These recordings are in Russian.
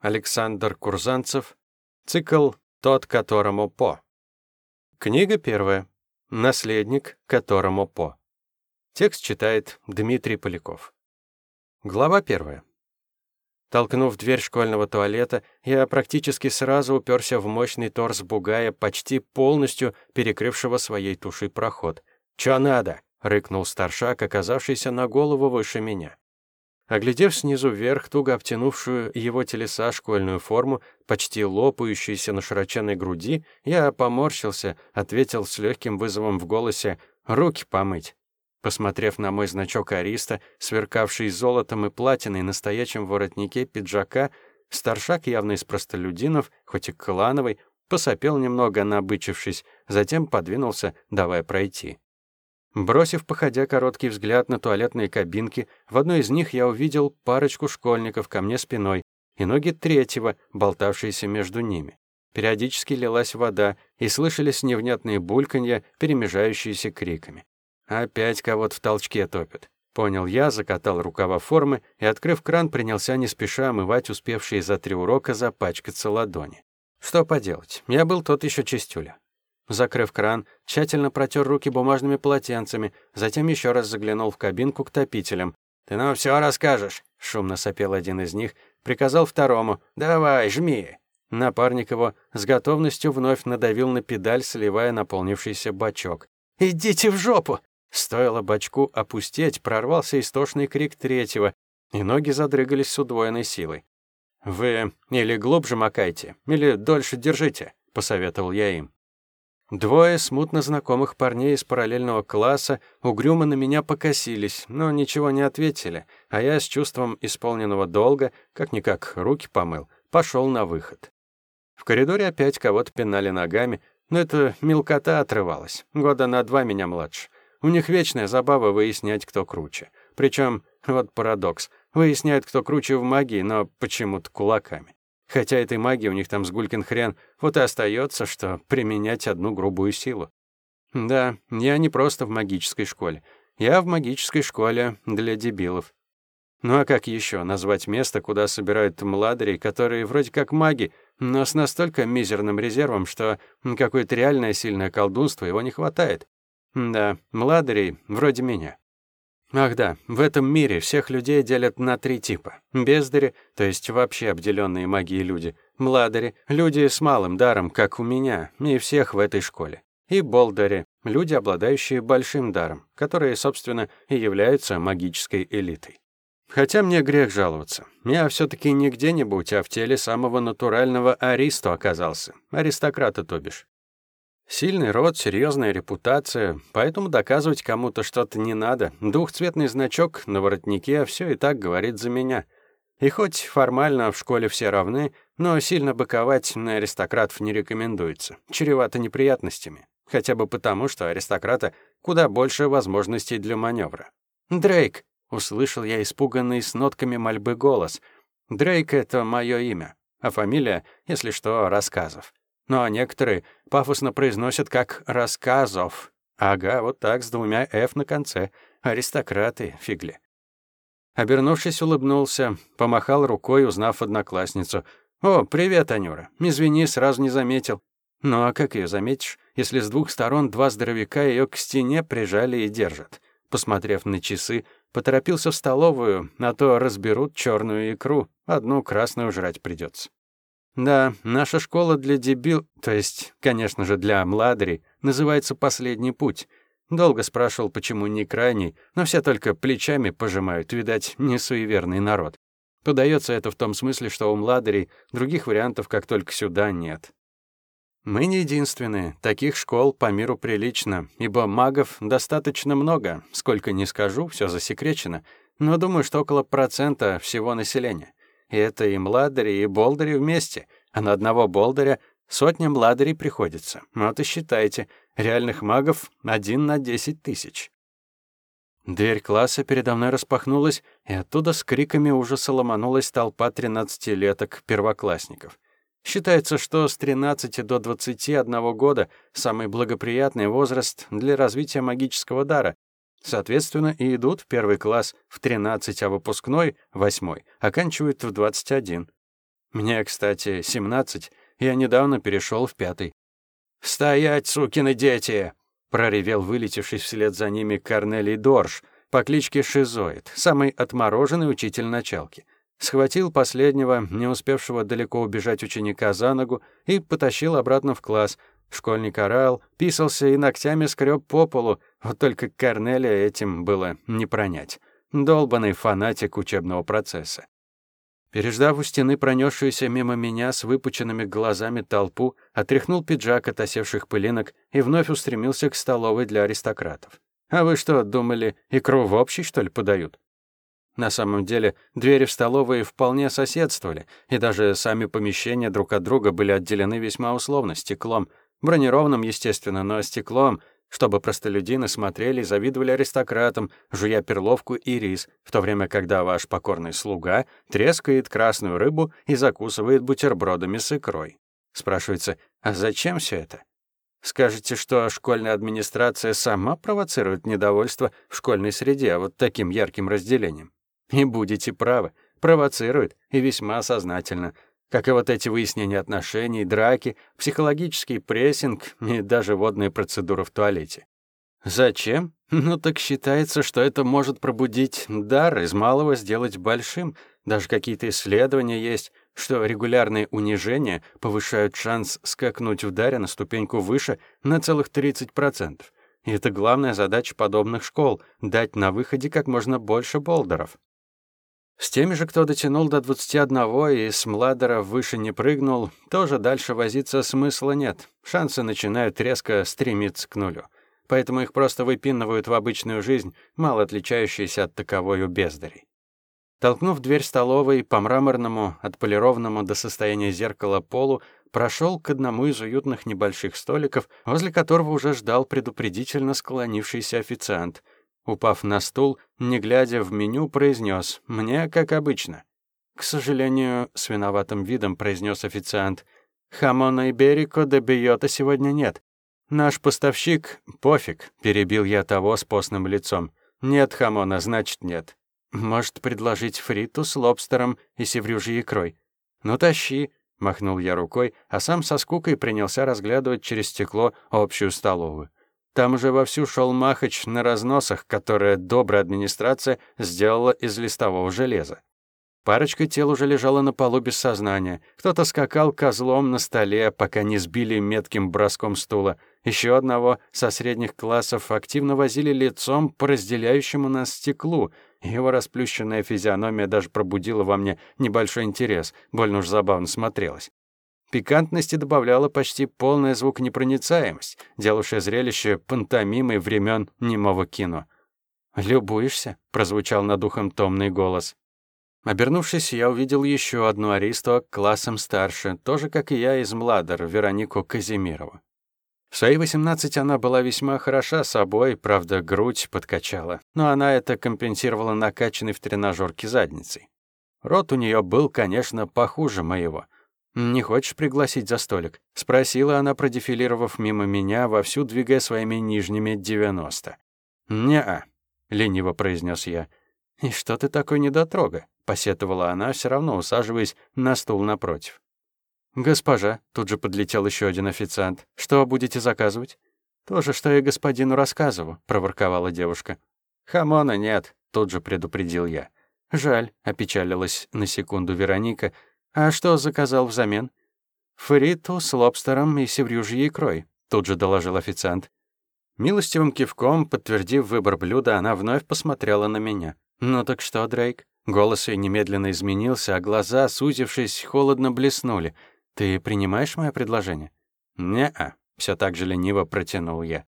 Александр Курзанцев. Цикл «Тот, которому по». Книга первая. Наследник, которому по. Текст читает Дмитрий Поляков. Глава первая. Толкнув дверь школьного туалета, я практически сразу уперся в мощный торс бугая, почти полностью перекрывшего своей тушей проход. «Чё надо?» — рыкнул старшак, оказавшийся на голову выше меня. Оглядев снизу вверх туго обтянувшую его телеса школьную форму, почти лопающуюся на широченной груди, я поморщился, ответил с легким вызовом в голосе «руки помыть». Посмотрев на мой значок ариста, сверкавший золотом и платиной на стоячем воротнике пиджака, старшак явно из простолюдинов, хоть и клановый, посопел немного, набычившись, затем подвинулся, давая пройти. Бросив, походя, короткий взгляд на туалетные кабинки, в одной из них я увидел парочку школьников ко мне спиной и ноги третьего, болтавшиеся между ними. Периодически лилась вода, и слышались невнятные бульканья, перемежающиеся криками. Опять кого-то в толчке топят. Понял я, закатал рукава формы и, открыв кран, принялся не спеша омывать успевшие за три урока запачкаться ладони. Что поделать, я был тот еще чистюля. Закрыв кран, тщательно протер руки бумажными полотенцами, затем еще раз заглянул в кабинку к топителям. «Ты нам все расскажешь», — шумно сопел один из них, приказал второму «Давай, жми». Напарник его с готовностью вновь надавил на педаль, сливая наполнившийся бачок. «Идите в жопу!» Стоило бачку опустеть, прорвался истошный крик третьего, и ноги задрыгались с удвоенной силой. «Вы или глубже макайте, или дольше держите», — посоветовал я им. Двое смутно знакомых парней из параллельного класса угрюмо на меня покосились, но ничего не ответили, а я с чувством исполненного долга, как-никак руки помыл, пошел на выход. В коридоре опять кого-то пинали ногами, но это мелкота отрывалась, года на два меня младше. У них вечная забава выяснять, кто круче. Причем, вот парадокс, выясняют, кто круче в магии, но почему-то кулаками. Хотя этой магии у них там с гулькин хрен, вот и остается, что применять одну грубую силу. Да, я не просто в магической школе. Я в магической школе для дебилов. Ну а как еще назвать место, куда собирают младерей, которые вроде как маги, но с настолько мизерным резервом, что какое-то реальное сильное колдунство его не хватает? Да, младырей вроде меня. Ах да, в этом мире всех людей делят на три типа. Бездари, то есть вообще обделенные магией люди. Младари, люди с малым даром, как у меня, и всех в этой школе. И болдари, люди, обладающие большим даром, которые, собственно, и являются магической элитой. Хотя мне грех жаловаться. Я все таки не где-нибудь, а в теле самого натурального аристо оказался. Аристократа, то бишь. Сильный род, серьезная репутация, поэтому доказывать кому-то что-то не надо. Двухцветный значок на воротнике все и так говорит за меня. И хоть формально в школе все равны, но сильно быковать на аристократов не рекомендуется. Чревато неприятностями. Хотя бы потому, что аристократа куда больше возможностей для маневра. «Дрейк!» — услышал я испуганный с нотками мольбы голос. «Дрейк — это мое имя, а фамилия, если что, Рассказов но некоторые пафосно произносят как «рассказов». Ага, вот так, с двумя «ф» на конце. Аристократы, фигли. Обернувшись, улыбнулся, помахал рукой, узнав одноклассницу. «О, привет, Анюра. Извини, сразу не заметил». «Ну а как ее заметишь, если с двух сторон два здоровяка ее к стене прижали и держат?» Посмотрев на часы, поторопился в столовую, а то разберут черную икру, одну красную жрать придется. Да, наша школа для дебил, то есть, конечно же, для младри, называется «Последний путь». Долго спрашивал, почему не крайний, но все только плечами пожимают, видать, не суеверный народ. Подается это в том смысле, что у младерей других вариантов, как только сюда, нет. Мы не единственные. Таких школ по миру прилично, ибо магов достаточно много. Сколько не скажу, все засекречено. Но думаю, что около процента всего населения. И это и младари, и болдари вместе, а на одного болдаря сотня младарей приходится. Вот и считайте, реальных магов один на десять тысяч. Дверь класса передо мной распахнулась, и оттуда с криками ужаса ломанулась толпа тринадцатилеток первоклассников. Считается, что с 13 до 21 года самый благоприятный возраст для развития магического дара, Соответственно, и идут в первый класс в 13, а выпускной, восьмой, оканчивают в 21. Мне, кстати, 17, я недавно перешел в пятый. «Стоять, сукины дети!» — проревел вылетевший вслед за ними Корнелий Дорж по кличке Шизоид, самый отмороженный учитель началки. Схватил последнего, не успевшего далеко убежать ученика за ногу, и потащил обратно в класс. Школьник орал, писался и ногтями скреб по полу, вот только Корнелия этим было не пронять. Долбанный фанатик учебного процесса. Переждав у стены пронесшуюся мимо меня с выпученными глазами толпу, отряхнул пиджак от осевших пылинок и вновь устремился к столовой для аристократов. «А вы что, думали, икру в общий, что ли, подают?» На самом деле, двери в столовой вполне соседствовали, и даже сами помещения друг от друга были отделены весьма условно, стеклом. Бронированным, естественно, но стеклом, чтобы простолюдины смотрели и завидовали аристократам, жуя перловку и рис, в то время, когда ваш покорный слуга трескает красную рыбу и закусывает бутербродами с икрой. Спрашивается, а зачем все это? Скажете, что школьная администрация сама провоцирует недовольство в школьной среде вот таким ярким разделением? И будете правы, провоцирует, и весьма сознательно — как и вот эти выяснения отношений, драки, психологический прессинг и даже водные процедуры в туалете. Зачем? Ну так считается, что это может пробудить дар, из малого сделать большим. Даже какие-то исследования есть, что регулярные унижения повышают шанс скакнуть в даре на ступеньку выше на целых 30%. И это главная задача подобных школ — дать на выходе как можно больше болдеров. С теми же, кто дотянул до 21 и с Младера выше не прыгнул, тоже дальше возиться смысла нет. Шансы начинают резко стремиться к нулю. Поэтому их просто выпинывают в обычную жизнь, мало отличающуюся от таковой у бездарей. Толкнув дверь столовой по мраморному, отполированному до состояния зеркала полу, прошел к одному из уютных небольших столиков, возле которого уже ждал предупредительно склонившийся официант — Упав на стул, не глядя в меню, произнес «Мне, как обычно». «К сожалению», — с виноватым видом произнес официант, «Хамона Иберико де Биота сегодня нет. Наш поставщик — пофиг», — перебил я того с постным лицом. «Нет хамона, значит нет. Может, предложить фриту с лобстером и севрюжьей икрой?» «Ну, тащи», — махнул я рукой, а сам со скукой принялся разглядывать через стекло общую столовую. Там уже вовсю шел махач на разносах, которые добрая администрация сделала из листового железа. Парочка тел уже лежала на полу без сознания. Кто-то скакал козлом на столе, пока не сбили метким броском стула. Еще одного со средних классов активно возили лицом по разделяющему нас стеклу. Его расплющенная физиономия даже пробудила во мне небольшой интерес, больно уж забавно смотрелась. Пикантности добавляла почти полная звуконепроницаемость, делавшая зрелище пантомимой времен немого кино. «Любуешься?» — прозвучал над ухом томный голос. Обернувшись, я увидел еще одну аристо классом старше, тоже, как и я, из Младер, Веронику Казимирову. В свои 18 она была весьма хороша собой, правда, грудь подкачала, но она это компенсировала накачанной в тренажерке задницей. Рот у нее был, конечно, похуже моего — «Не хочешь пригласить за столик?» — спросила она, продефилировав мимо меня, вовсю двигая своими нижними девяносто. «Не-а», — лениво произнес я. «И что ты такой недотрога?» — посетовала она, все равно усаживаясь на стул напротив. «Госпожа», — тут же подлетел еще один официант, — «что будете заказывать?» «То же, что и господину рассказываю», — проворковала девушка. «Хамона нет», — тут же предупредил я. «Жаль», — опечалилась на секунду Вероника, «А что заказал взамен?» «Фриту с лобстером и севрюжьей икрой», — тут же доложил официант. Милостивым кивком, подтвердив выбор блюда, она вновь посмотрела на меня. «Ну так что, Дрейк?» Голос ее немедленно изменился, а глаза, сузившись, холодно блеснули. «Ты принимаешь мое предложение?» «Не-а», — все так же лениво протянул я.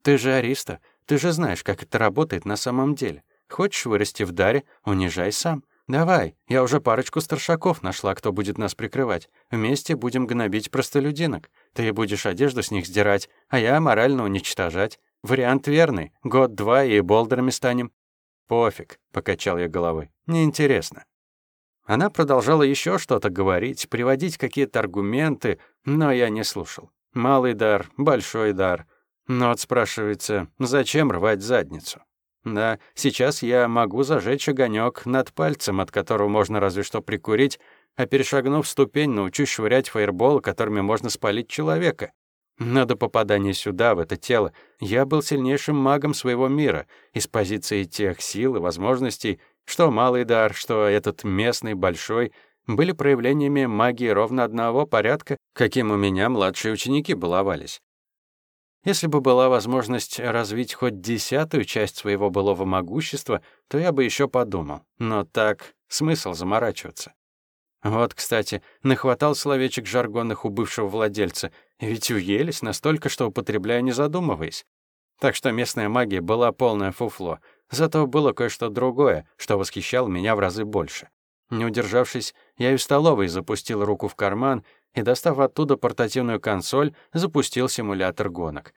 «Ты же ариста. Ты же знаешь, как это работает на самом деле. Хочешь вырасти в даре, унижай сам. «Давай, я уже парочку старшаков нашла, кто будет нас прикрывать. Вместе будем гнобить простолюдинок. Ты будешь одежду с них сдирать, а я морально уничтожать. Вариант верный. Год-два и болдерами станем». «Пофиг», — покачал я головой. «Неинтересно». Она продолжала еще что-то говорить, приводить какие-то аргументы, но я не слушал. Малый дар, большой дар. Но вот спрашивается, зачем рвать задницу? Да, сейчас я могу зажечь огонек над пальцем, от которого можно разве что прикурить, а перешагнув ступень, научусь швырять фаерболы, которыми можно спалить человека. Но до попадания сюда, в это тело, я был сильнейшим магом своего мира, из позиции тех сил и возможностей, что малый дар, что этот местный большой, были проявлениями магии ровно одного порядка, каким у меня младшие ученики баловались. Если бы была возможность развить хоть десятую часть своего былого могущества, то я бы еще подумал. Но так смысл заморачиваться. Вот, кстати, нахватал словечек жаргонных у бывшего владельца, ведь уелись настолько, что употребляя не задумываясь. Так что местная магия была полное фуфло, зато было кое-что другое, что восхищало меня в разы больше. Не удержавшись, я и в столовой запустил руку в карман и, достав оттуда портативную консоль, запустил симулятор гонок.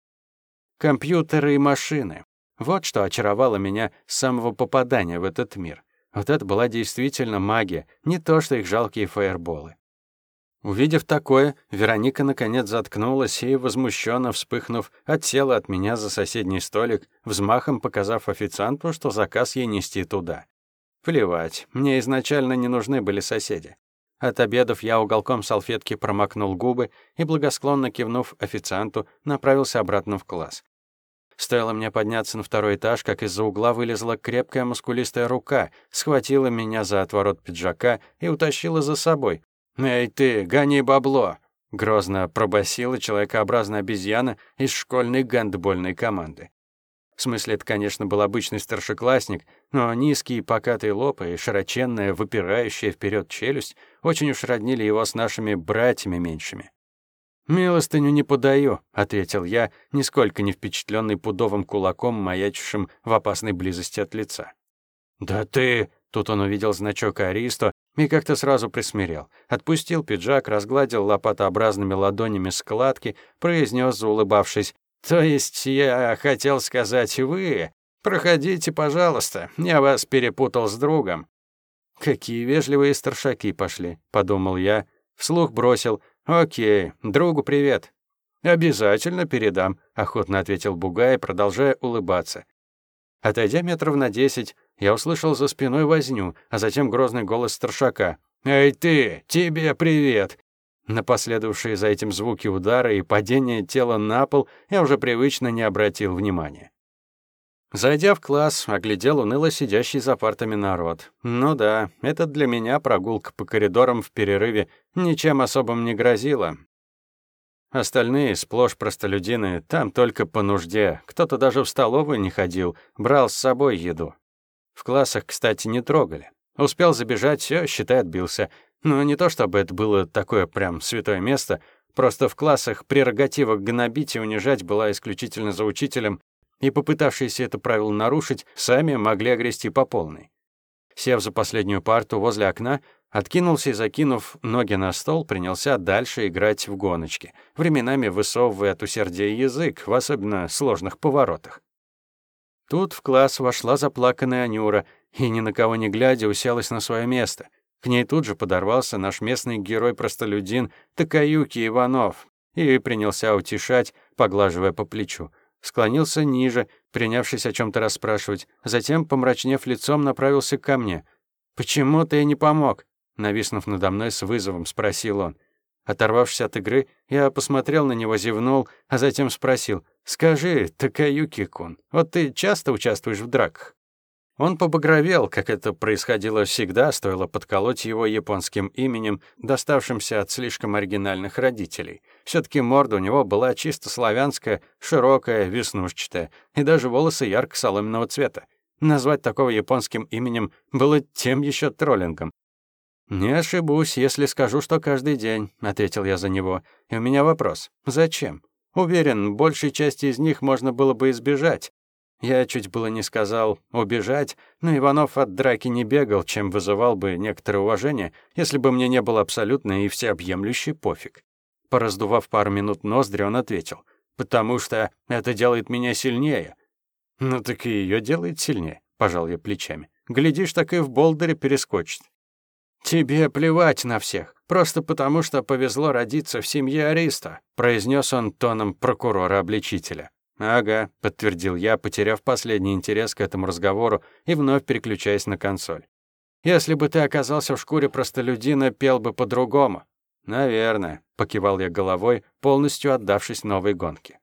Компьютеры и машины. Вот что очаровало меня с самого попадания в этот мир. Вот это была действительно магия, не то что их жалкие фаерболы. Увидев такое, Вероника наконец заткнулась и, возмущенно вспыхнув, отсела от меня за соседний столик, взмахом показав официанту, что заказ ей нести туда. Плевать, мне изначально не нужны были соседи. От обедов я уголком салфетки промокнул губы и, благосклонно кивнув официанту, направился обратно в класс. Стоило мне подняться на второй этаж, как из-за угла вылезла крепкая мускулистая рука, схватила меня за отворот пиджака и утащила за собой. «Эй ты, гони бабло!» — грозно пробасила человекообразная обезьяна из школьной гандбольной команды. В смысле, это, конечно, был обычный старшеклассник, но низкий покатый лоб и широченная, выпирающая вперед челюсть очень уж роднили его с нашими братьями меньшими. «Милостыню не подаю», — ответил я, нисколько не впечатленный пудовым кулаком, маячившим в опасной близости от лица. «Да ты...» — тут он увидел значок Аристо и как-то сразу присмирел. Отпустил пиджак, разгладил лопатообразными ладонями складки, произнес, заулыбавшись, «То есть я хотел сказать вы? Проходите, пожалуйста, я вас перепутал с другом». «Какие вежливые старшаки пошли», — подумал я, вслух бросил — «Окей, другу привет». «Обязательно передам», — охотно ответил Бугай, продолжая улыбаться. Отойдя метров на десять, я услышал за спиной возню, а затем грозный голос старшака. «Эй ты, тебе привет!» На последовавшие за этим звуки удара и падение тела на пол я уже привычно не обратил внимания. Зайдя в класс, оглядел уныло сидящий за партами народ. Ну да, это для меня прогулка по коридорам в перерыве ничем особым не грозила. Остальные, сплошь простолюдины, там только по нужде. Кто-то даже в столовую не ходил, брал с собой еду. В классах, кстати, не трогали. Успел забежать, все, считай, отбился. Но не то чтобы это было такое прям святое место, просто в классах прерогатива гнобить и унижать была исключительно за учителем и попытавшиеся это правило нарушить, сами могли огрести по полной. Сев за последнюю парту возле окна, откинулся и, закинув ноги на стол, принялся дальше играть в гоночки, временами высовывая от усердия язык в особенно сложных поворотах. Тут в класс вошла заплаканная Анюра и, ни на кого не глядя, уселась на свое место. К ней тут же подорвался наш местный герой-простолюдин Такаюки Иванов и принялся утешать, поглаживая по плечу склонился ниже, принявшись о чем то расспрашивать, затем, помрачнев лицом, направился ко мне. «Почему ты не помог?» Нависнув надо мной с вызовом, спросил он. Оторвавшись от игры, я посмотрел на него, зевнул, а затем спросил. «Скажи, Такаюки-кун, вот ты часто участвуешь в драках?» Он побагровел, как это происходило всегда, стоило подколоть его японским именем, доставшимся от слишком оригинальных родителей. все таки морда у него была чисто славянская, широкая, веснушчатая, и даже волосы ярко-соломенного цвета. Назвать такого японским именем было тем еще троллингом. «Не ошибусь, если скажу, что каждый день», — ответил я за него. «И у меня вопрос. Зачем? Уверен, большей части из них можно было бы избежать. Я чуть было не сказал «убежать», но Иванов от драки не бегал, чем вызывал бы некоторое уважение, если бы мне не было абсолютно и всеобъемлющий пофиг. Пораздував пару минут ноздри, он ответил, «Потому что это делает меня сильнее». «Ну так и ее делает сильнее», — пожал я плечами. «Глядишь, так и в болдере перескочит». «Тебе плевать на всех, просто потому что повезло родиться в семье Ариста», произнес он тоном прокурора-обличителя. «Ага», — подтвердил я, потеряв последний интерес к этому разговору и вновь переключаясь на консоль. Если бы ты оказался в шкуре простолюдина, пел бы по-другому». «Наверное», — покивал я головой, полностью отдавшись новой гонке.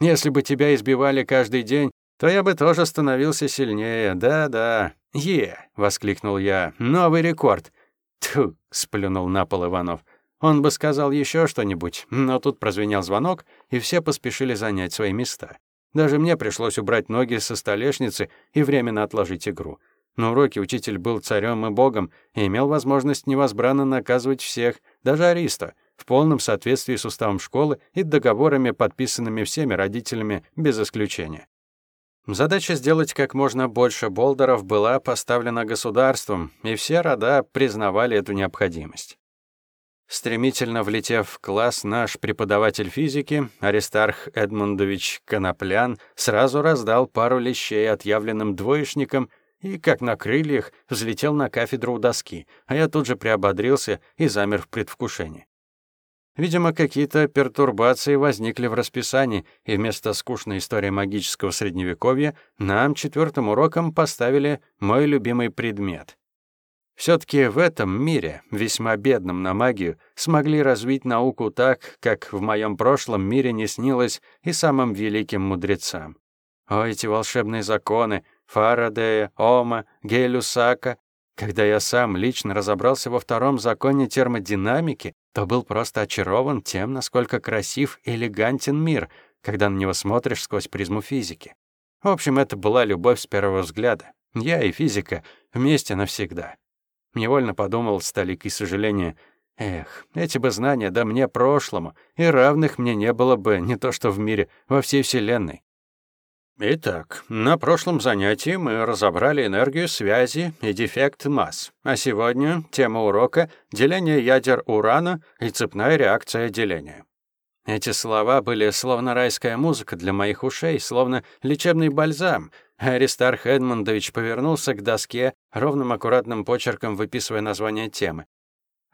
«Если бы тебя избивали каждый день, то я бы тоже становился сильнее, да-да». «Е!» — воскликнул я. «Новый рекорд!» «Тьфу!» — сплюнул на пол Иванов. Он бы сказал еще что-нибудь, но тут прозвенел звонок, и все поспешили занять свои места. Даже мне пришлось убрать ноги со столешницы и временно отложить игру. На уроке учитель был царем и богом и имел возможность невозбранно наказывать всех, даже Ариста, в полном соответствии с уставом школы и договорами, подписанными всеми родителями без исключения. Задача сделать как можно больше болдеров была поставлена государством, и все рода признавали эту необходимость. Стремительно влетев в класс, наш преподаватель физики, Аристарх Эдмундович Коноплян, сразу раздал пару лещей отъявленным двоечникам и, как на крыльях, взлетел на кафедру у доски, а я тут же приободрился и замер в предвкушении. Видимо, какие-то пертурбации возникли в расписании, и вместо скучной истории магического средневековья нам четвертым уроком поставили мой любимый предмет все-таки в этом мире, весьма бедном на магию, смогли развить науку так, как в моем прошлом мире не снилось и самым великим мудрецам. О, эти волшебные законы Фарадея, Ома, Гелюсака. Когда я сам лично разобрался во втором законе термодинамики, то был просто очарован тем, насколько красив и элегантен мир, когда на него смотришь сквозь призму физики. В общем, это была любовь с первого взгляда. Я и физика вместе навсегда. Невольно подумал с толикой сожаления. Эх, эти бы знания, да мне прошлому, и равных мне не было бы не то что в мире, во всей Вселенной. Итак, на прошлом занятии мы разобрали энергию связи и дефект масс, а сегодня тема урока — деление ядер урана и цепная реакция деления. Эти слова были словно райская музыка для моих ушей, словно лечебный бальзам — Аристарх Эдмундович повернулся к доске, ровным аккуратным почерком выписывая название темы.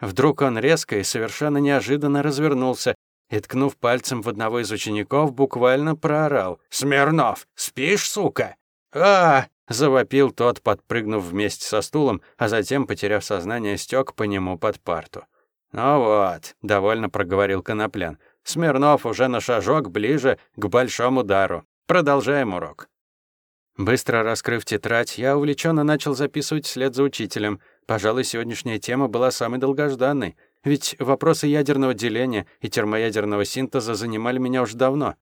Вдруг он резко и совершенно неожиданно развернулся и, ткнув пальцем в одного из учеников, буквально проорал. «Смирнов, спишь, сука?» а завопил тот, подпрыгнув вместе со стулом, а затем, потеряв сознание, стек по нему под парту. «Ну вот», — довольно проговорил Коноплян, «Смирнов уже на шажок ближе к большому дару. Продолжаем урок». Быстро раскрыв тетрадь, я увлеченно начал записывать вслед за учителем. Пожалуй, сегодняшняя тема была самой долгожданной, ведь вопросы ядерного деления и термоядерного синтеза занимали меня уже давно.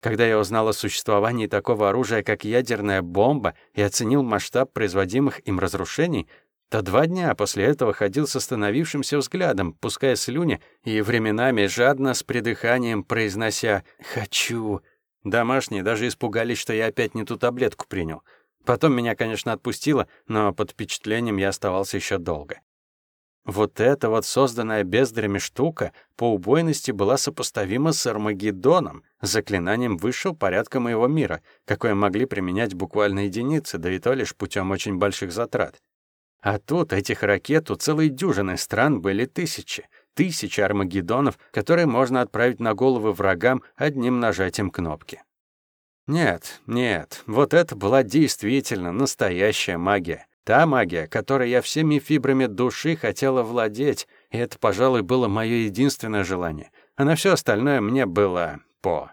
Когда я узнал о существовании такого оружия, как ядерная бомба, и оценил масштаб производимых им разрушений, то два дня после этого ходил с остановившимся взглядом, пуская слюни и временами жадно с придыханием произнося «хочу», Домашние даже испугались, что я опять не ту таблетку принял. Потом меня, конечно, отпустило, но под впечатлением я оставался еще долго. Вот эта вот созданная бездарями штука по убойности была сопоставима с Армагеддоном, заклинанием высшего порядка моего мира, какое могли применять буквально единицы, да и то лишь путем очень больших затрат. А тут этих ракет у целой дюжины стран были тысячи — тысячи армагеддонов, которые можно отправить на головы врагам одним нажатием кнопки. Нет, нет, вот это была действительно настоящая магия. Та магия, которой я всеми фибрами души хотела владеть, и это, пожалуй, было мое единственное желание. А на все остальное мне было по.